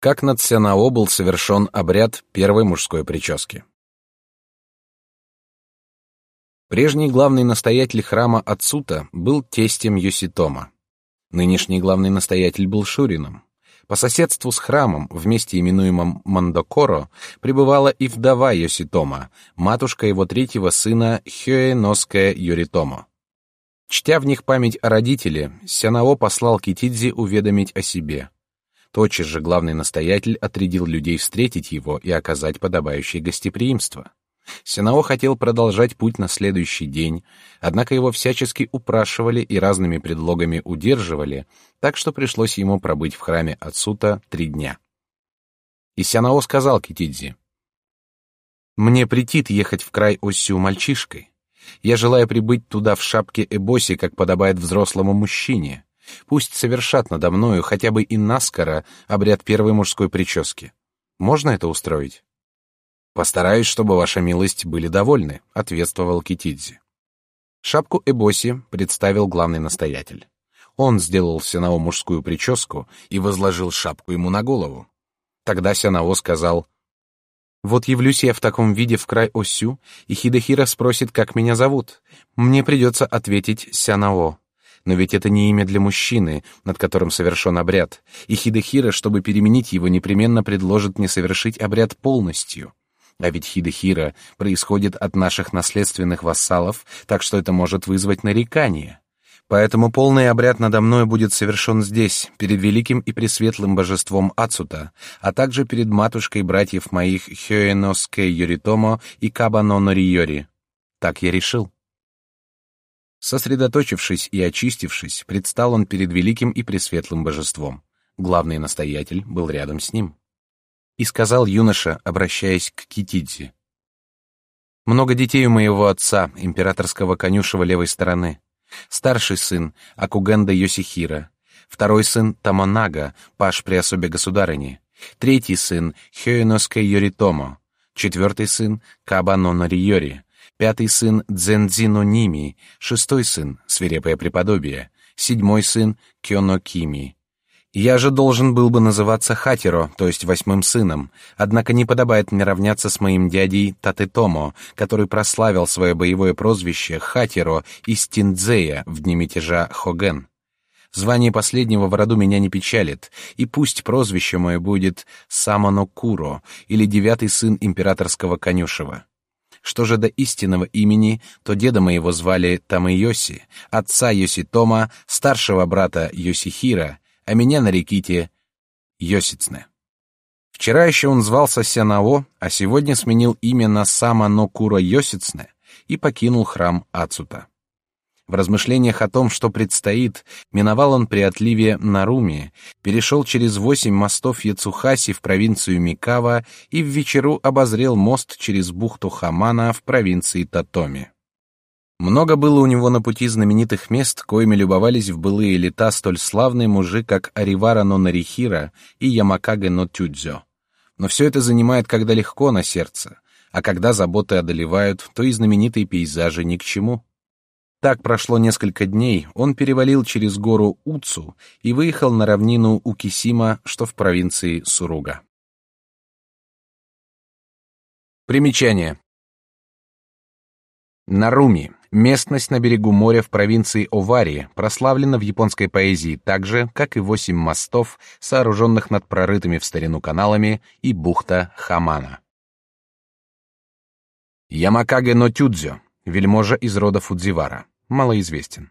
Как над Сянао был совершен обряд первой мужской прически. Прежний главный настоятель храма Ацута был тестем Юситома. Нынешний главный настоятель был Шурином. По соседству с храмом, вместе именуемым Мандокоро, пребывала и вдова Йоситома, матушка его третьего сына Хёэноская Юритомо. Чтя в них память о родителе, Сянао послал Китидзи уведомить о себе. Тотчас же главный настоятель отрядил людей встретить его и оказать подобающее гостеприимство. Синао хотел продолжать путь на следующий день, однако его всячески упрашивали и разными предлогами удерживали, так что пришлось ему пробыть в храме Ацута три дня. И Сянао сказал Китидзи, «Мне претит ехать в край Осью мальчишкой. Я желаю прибыть туда в шапке эбоси, как подобает взрослому мужчине. Пусть совершат надо мною хотя бы и наскоро обряд первой мужской прически. Можно это устроить? Постараюсь, чтобы ваша милость были довольны, ответствовал Китидзи. Шапку Эбоси представил главный настоятель. Он сделал Синао мужскую прическу и возложил шапку ему на голову. Тогда Синао сказал: вот явлюсь я в таком виде в край Осю, и Хидехира спросит, как меня зовут. Мне придется ответить Сянао. Но ведь это не имя для мужчины, над которым совершен обряд, и Хидехира, чтобы переменить его, непременно предложит мне совершить обряд полностью. А ведь Хидехира происходит от наших наследственных вассалов, так что это может вызвать нарекания. Поэтому полный обряд надо мной будет совершен здесь, перед великим и пресветлым божеством Ацута, а также перед матушкой братьев моих Хёэноске Йоритомо и Кабано Нориори. Так я решил. Сосредоточившись и очистившись, предстал он перед великим и пресветлым божеством. Главный настоятель был рядом с ним. И сказал юноша, обращаясь к Китидзе. «Много детей у моего отца, императорского конюшева левой стороны. Старший сын — Акугенда Йосихира. Второй сын — Тамонага, паш при особе государыни. Третий сын — Хёеноске Йоритомо. Четвертый сын — Кабано Нориори пятый сын Дзензино Ними, шестой сын Свирепое преподобие, седьмой сын Кёно Кими. Я же должен был бы называться Хатиро, то есть восьмым сыном, однако не подобает мне равняться с моим дядей Татетомо, который прославил свое боевое прозвище Хатиро из Тиндзея в дни мятежа Хоген. Звание последнего в роду меня не печалит, и пусть прозвище мое будет Самоно Куро или девятый сын императорского конюшева. Что же до истинного имени, то деда моего звали Тамайоси, отца Йоситома, старшего брата Йосихира, а меня нареките Йосицне. Вчера еще он звался Сянао, а сегодня сменил имя на Сама Нокура Йосицне и покинул храм Ацута. В размышлениях о том, что предстоит, миновал он при отливе Наруми, перешел через восемь мостов Яцухаси в провинцию Микава и в вечеру обозрел мост через бухту Хамана в провинции Татоми. Много было у него на пути знаменитых мест, коими любовались в былые лета столь славные мужи, как Аривара но Нарихира и Ямакаге но. Но все это занимает когда легко на сердце, а когда заботы одолевают, то и знаменитые пейзажи ни к чему. Так прошло несколько дней, он перевалил через гору Уцу и выехал на равнину Укисима, что в провинции Суруга. Примечание. Наруми — местность на берегу моря в провинции Овари, прославлена в японской поэзии так же, как и восемь мостов, сооруженных над прорытыми в старину каналами, и бухта Хамана. Ямакаге но Тюдзё, вельможа из рода Фудзивара малоизвестен.